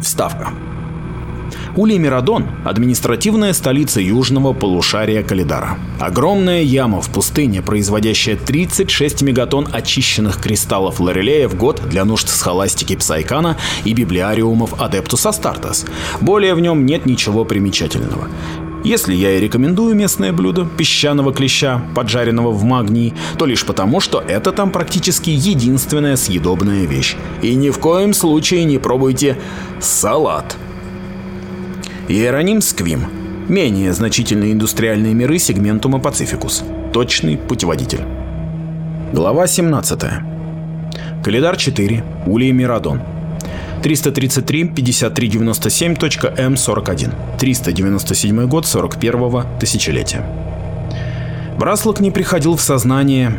Вставка. Улей-Мирадон – административная столица южного полушария Калидара. Огромная яма в пустыне, производящая 36 мегатонн очищенных кристаллов лорелея в год для нужд схоластики Псайкана и библиариумов Адептус Астартес. Более в нем нет ничего примечательного. Если я и рекомендую местное блюдо песчаного клеща, поджаренного в магнии, то лишь потому, что это там практически единственная съедобная вещь. И ни в коем случае не пробуйте салат. Иероним Сквим. Менее значительные индустриальные миры сегментума Пацификус. Точный путеводитель. Глава 17. Калидар 4. Улей Мирадон. 333-5397.М41. 397 год 41-го тысячелетия. Браслок не приходил в сознание,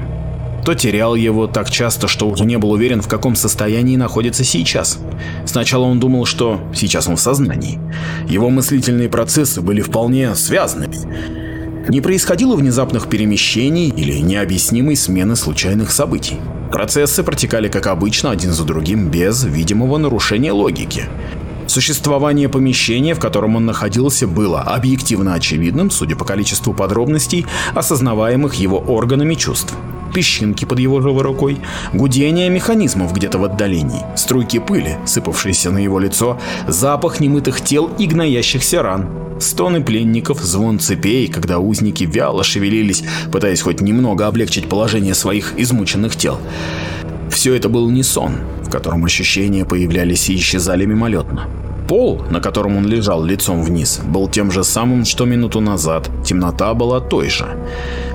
то терял его так часто, что уже не был уверен, в каком состоянии находится сейчас. Сначала он думал, что сейчас он в сознании. Его мыслительные процессы были вполне связанными. Не происходило внезапных перемещений или необъяснимой смены случайных событий. Процессы протекали как обычно, один за другим, без видимого нарушения логики. Существование помещения, в котором он находился, было объективно очевидным, судя по количеству подробностей, осознаваемых его органами чувств песчинки под его живой рукой, гудение механизмов где-то в отдалении, струйки пыли, сыпавшиеся на его лицо, запах немытых тел и гноящихся ран, стоны пленников, звон цепей, когда узники вяло шевелились, пытаясь хоть немного облегчить положение своих измученных тел. Все это был не сон, в котором ощущения появлялись и исчезали мимолетно. Пол, на котором он лежал лицом вниз, был тем же самым, что минуту назад. Темнота была той же.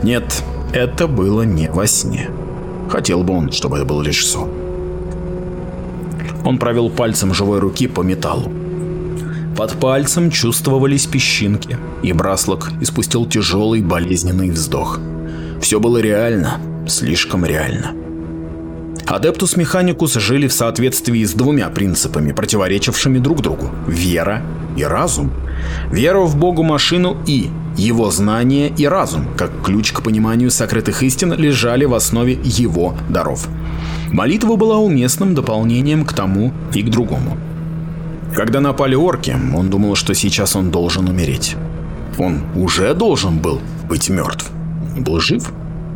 Нет, это было не во сне. Хотел бы он, чтобы это был лишь сон. Он провел пальцем живой руки по металлу. Под пальцем чувствовались песчинки, и Браслок испустил тяжелый болезненный вздох. Все было реально, слишком реально. Адептус Механикус жили в соответствии с двумя принципами, противоречившими друг другу – вера и разум. Вера в Богу-машину и его знания и разум, как ключ к пониманию сокрытых истин, лежали в основе его даров. Молитва была уместным дополнением к тому и к другому. Когда напали орки, он думал, что сейчас он должен умереть. Он уже должен был быть мертв. Он был жив.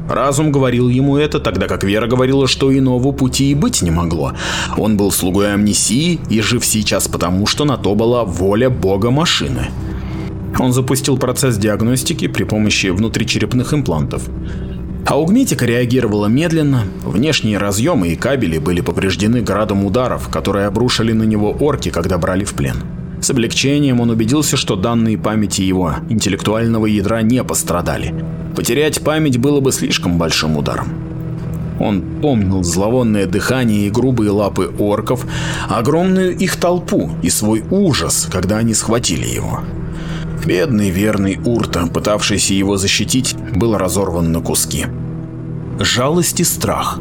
Разум говорил ему это, тогда как вера говорила, что иного пути и быть не могло. Он был слугой амнисии и жив сейчас потому, что на то была воля бога машины. Он запустил процесс диагностики при помощи внутричерепных имплантов. Аугметика реагировала медленно, внешние разъемы и кабели были повреждены градом ударов, которые обрушили на него орки, когда брали в плен. С облегчением он убедился, что данные памяти его интеллектуального ядра не пострадали. Потерять память было бы слишком большим ударом. Он помнил зловонное дыхание и грубые лапы орков, огромную их толпу и свой ужас, когда они схватили его. Бедный верный Урта, пытавшийся его защитить, был разорван на куски. Жалость и страх.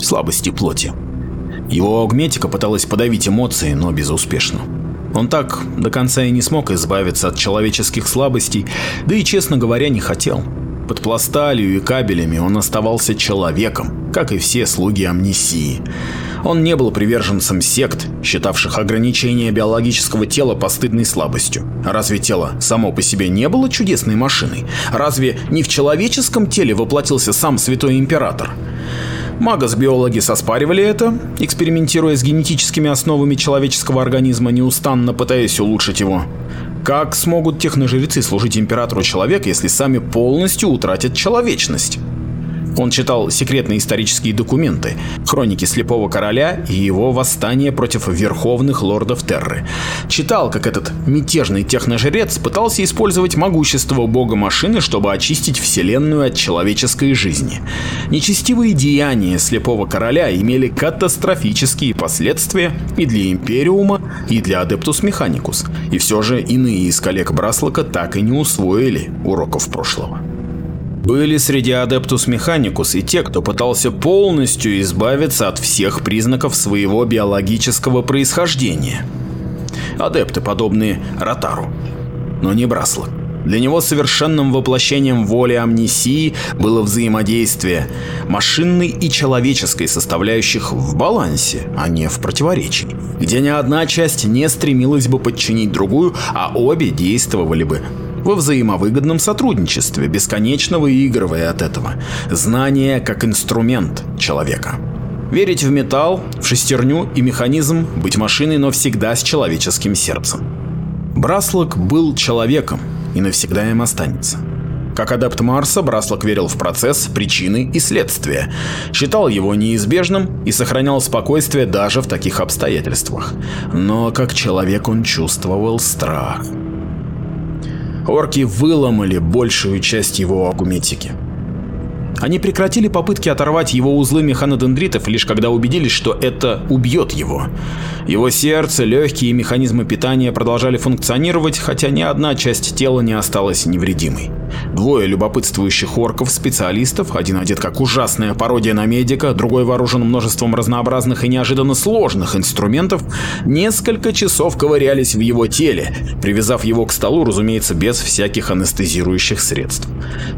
Слабости плоти. Его аугметика пыталась подавить эмоции, но безуспешно. Он так до конца и не смог избавиться от человеческих слабостей, да и, честно говоря, не хотел. Под пласталью и кабелями он оставался человеком, как и все слуги амнисии. Он не был приверженцем сект, считавших ограничение биологического тела постыдной слабостью. Разве тело само по себе не было чудесной машиной? Разве не в человеческом теле воплотился сам Святой Император? Магос-биологи соспаривали это, экспериментируя с генетическими основами человеческого организма, неустанно пытаясь улучшить его. Как смогут техножрецы служить императору человек, если сами полностью утратят человечность? Он читал секретные исторические документы, хроники Слепого Короля и его восстание против верховных лордов Терры. Читал, как этот мятежный техножрец пытался использовать могущество бога машины, чтобы очистить вселенную от человеческой жизни. Нечестивые деяния Слепого Короля имели катастрофические последствия и для Империума, и для Адептус Механикус. И все же иные из коллег Браслока так и не усвоили уроков прошлого. Были среди Адептус Механикус и те, кто пытался полностью избавиться от всех признаков своего биологического происхождения. Адепты, подобные Ротару, но не Браслок. Для него совершенным воплощением воли амнисии было взаимодействие машинной и человеческой составляющих в балансе, а не в противоречии, где ни одна часть не стремилась бы подчинить другую, а обе действовали бы во взаимовыгодном сотрудничестве, бесконечно выигрывая от этого. Знание как инструмент человека. Верить в металл, в шестерню и механизм, быть машиной, но всегда с человеческим сердцем. Браслок был человеком и навсегда им останется. Как адепт Марса, Браслок верил в процесс, причины и следствия, считал его неизбежным и сохранял спокойствие даже в таких обстоятельствах. Но как человек он чувствовал страх. Орки выломали большую часть его агуметики. Они прекратили попытки оторвать его узлы механодендритов лишь когда убедились, что это убьет его. Его сердце, легкие и механизмы питания продолжали функционировать, хотя ни одна часть тела не осталась невредимой. Двое любопытствующих орков-специалистов, один одет как ужасная пародия на медика, другой вооружен множеством разнообразных и неожиданно сложных инструментов, несколько часов ковырялись в его теле, привязав его к столу, разумеется, без всяких анестезирующих средств.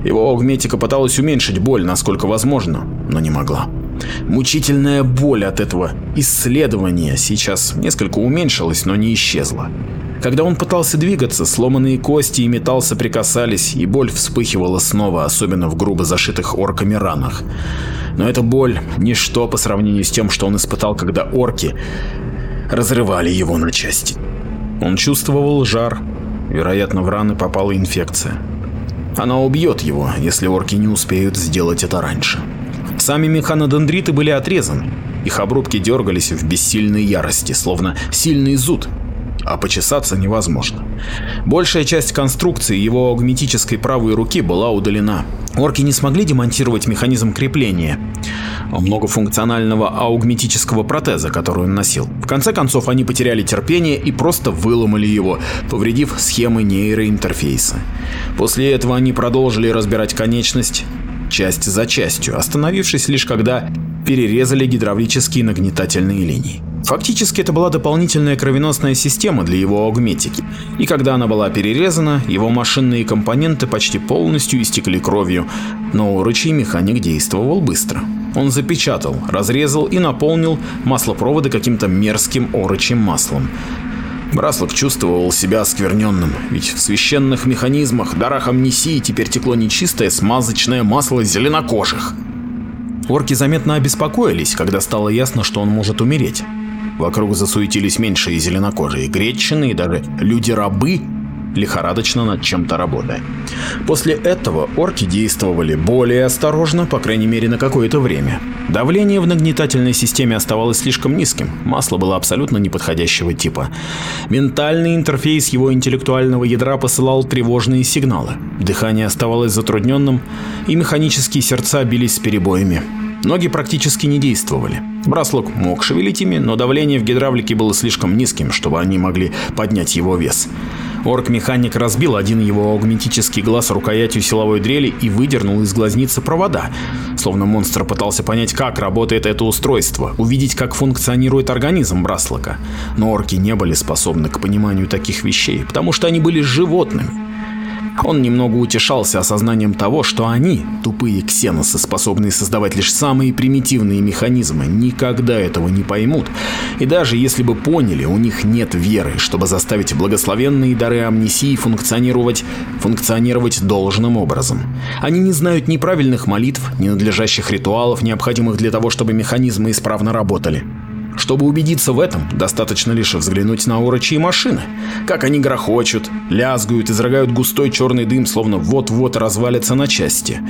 Его аугметика пыталась уменьшить боль, насколько возможно, но не могла. Мучительная боль от этого исследования сейчас несколько уменьшилась, но не исчезла. Когда он пытался двигаться, сломанные кости и металл соприкасались, и боль вспыхивала снова, особенно в грубо зашитых орками ранах. Но эта боль – ничто по сравнению с тем, что он испытал, когда орки разрывали его на части. Он чувствовал жар, вероятно, в раны попала инфекция. Она убьет его, если орки не успеют сделать это раньше. Сами механодендриты были отрезаны. Их обрубки дергались в бессильной ярости, словно сильный зуд, а почесаться невозможно. Большая часть конструкции его агметической правой руки была удалена. Орки не смогли демонтировать механизм крепления многофункционального аугметического протеза, который он носил. В конце концов, они потеряли терпение и просто выломали его, повредив схемы нейроинтерфейса. После этого они продолжили разбирать конечность часть за частью, остановившись лишь когда перерезали гидравлические нагнетательные линии. Фактически это была дополнительная кровеносная система для его аугметики, и когда она была перерезана, его машинные компоненты почти полностью истекли кровью, но урочий механик действовал быстро. Он запечатал, разрезал и наполнил маслопроводы каким-то мерзким орочим маслом. Браслок чувствовал себя оскверненным, ведь в священных механизмах, дарах амнисии теперь текло нечистое смазочное масло зеленокожих. Орки заметно обеспокоились, когда стало ясно, что он может умереть. Вокруг засуетились меньшие зеленокожие, гречины и даже люди-рабы, лихорадочно над чем-то работая. После этого орки действовали более осторожно, по крайней мере на какое-то время. Давление в нагнетательной системе оставалось слишком низким, масло было абсолютно неподходящего типа. Ментальный интерфейс его интеллектуального ядра посылал тревожные сигналы. Дыхание оставалось затрудненным, и механические сердца бились с перебоями. Ноги практически не действовали. Браслок мог шевелить ими, но давление в гидравлике было слишком низким, чтобы они могли поднять его вес. Орк-механик разбил один его аугментический глаз рукоятью силовой дрели и выдернул из глазницы провода. Словно монстр пытался понять, как работает это устройство, увидеть, как функционирует организм Браслока. Но орки не были способны к пониманию таких вещей, потому что они были животными. Он немного утешался осознанием того, что они, тупые ксеносы, способные создавать лишь самые примитивные механизмы, никогда этого не поймут. И даже если бы поняли, у них нет веры, чтобы заставить благословенные дары амнисии функционировать, функционировать должным образом. Они не знают ни правильных молитв, ни надлежащих ритуалов, необходимых для того, чтобы механизмы исправно работали. Чтобы убедиться в этом, достаточно лишь взглянуть на урочьи машины. Как они грохочут, лязгают, изрыгают густой черный дым, словно вот-вот развалятся на части.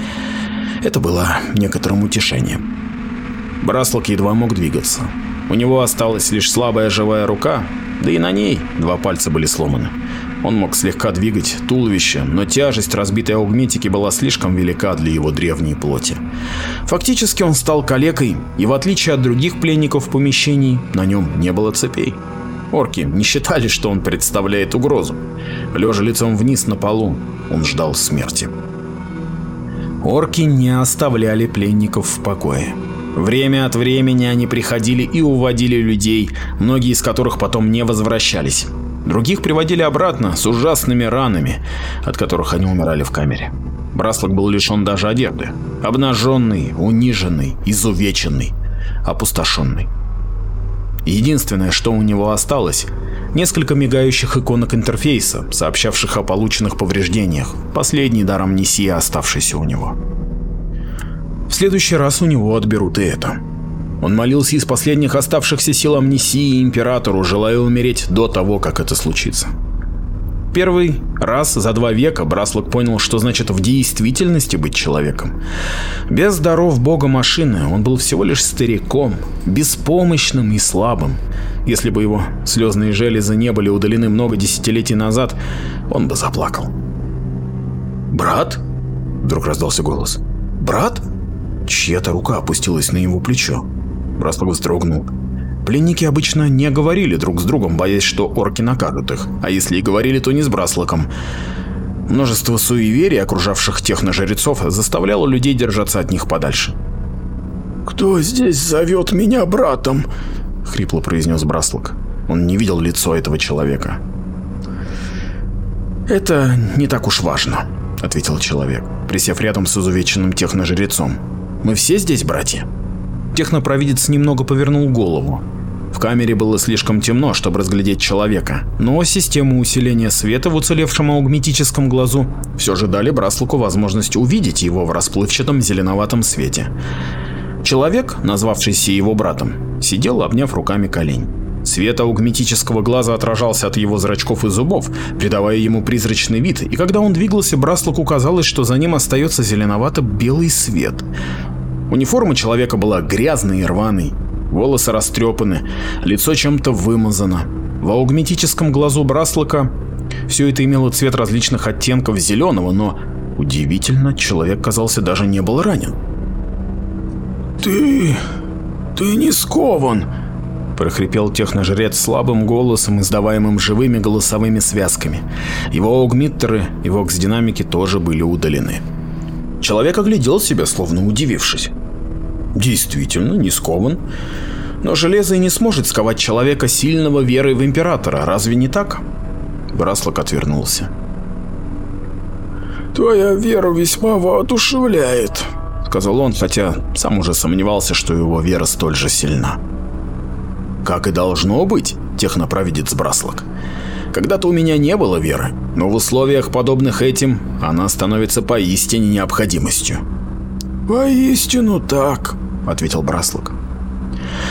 Это было некоторым утешением. Браслок едва мог двигаться. У него осталась лишь слабая живая рука, да и на ней два пальца были сломаны. Он мог слегка двигать туловище, но тяжесть разбитой аугметики была слишком велика для его древней плоти. Фактически он стал калекой, и в отличие от других пленников в помещении, на нем не было цепей. Орки не считали, что он представляет угрозу. Лежа лицом вниз на полу, он ждал смерти. Орки не оставляли пленников в покое. Время от времени они приходили и уводили людей, многие из которых потом не возвращались. Других приводили обратно с ужасными ранами, от которых они умирали в камере. Браслок был лишен даже одежды. Обнаженный, униженный, изувеченный, опустошенный. Единственное, что у него осталось, несколько мигающих иконок интерфейса, сообщавших о полученных повреждениях, последний дар амнисии, оставшийся у него. В следующий раз у него отберут и это. Он молился из последних оставшихся сил амнисии императору, желая умереть до того, как это случится. Первый раз за два века Браслок понял, что значит в действительности быть человеком. Без даров бога машины он был всего лишь стариком, беспомощным и слабым. Если бы его слезные железы не были удалены много десятилетий назад, он бы заплакал. «Брат?» — вдруг раздался голос. «Брат?» Чья-то рука опустилась на его плечо. Браслок вздрогнул. Пленники обычно не говорили друг с другом, боясь, что орки накажут их, а если и говорили, то не с Браслоком. Множество суеверий, окружавших техножрецов, заставляло людей держаться от них подальше. «Кто здесь зовет меня братом?» — хрипло произнес Браслок. Он не видел лицо этого человека. «Это не так уж важно», — ответил человек, присев рядом с изувеченным техножрецом. «Мы все здесь братья?» Технопровидец немного повернул голову. В камере было слишком темно, чтобы разглядеть человека, но система усиления света в уцелевшем аугметическом глазу все же дали Браслоку возможность увидеть его в расплывчатом зеленоватом свете. Человек, назвавшийся его братом, сидел, обняв руками колень. Свет аугметического глаза отражался от его зрачков и зубов, придавая ему призрачный вид, и когда он двигался, Браслоку казалось, что за ним остается зеленовато-белый свет. Униформа человека была грязной и рваной, волосы растрепаны, лицо чем-то вымазано. В аугметическом глазу Браслока все это имело цвет различных оттенков зеленого, но удивительно, человек, казался, даже не был ранен. «Ты... ты не скован!» прохрипел техножрец слабым голосом, издаваемым живыми голосовыми связками. Его аугмиттеры и вокс-динамики тоже были удалены. Человек оглядел себя, словно удивившись. Действительно, не скован. Но железо и не сможет сковать человека сильного верой в Императора, разве не так? Браслок отвернулся. «Твоя вера весьма воодушевляет», — сказал он, хотя сам уже сомневался, что его вера столь же сильна. «Как и должно быть, технопровидец Браслок. Когда-то у меня не было веры, но в условиях, подобных этим, она становится поистине необходимостью». «Поистину так», — ответил Браслок.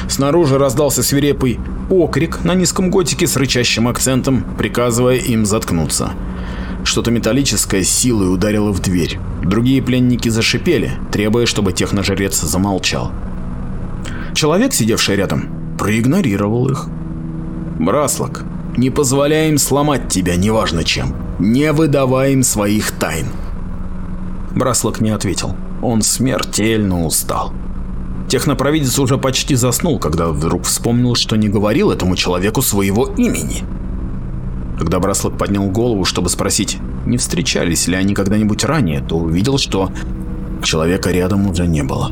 Снаружи раздался свирепый окрик на низком готике с рычащим акцентом, приказывая им заткнуться. Что-то металлическое силой ударило в дверь. Другие пленники зашипели, требуя, чтобы техножрец замолчал. Человек, сидевший рядом, проигнорировал их. «Браслок, не позволяй им сломать тебя, неважно чем. Не выдавай им своих тайн». Браслок не ответил. Он смертельно устал. Технопровидец уже почти заснул, когда вдруг вспомнил, что не говорил этому человеку своего имени. Когда Браслок поднял голову, чтобы спросить, не встречались ли они когда-нибудь ранее, то увидел, что человека рядом уже не было.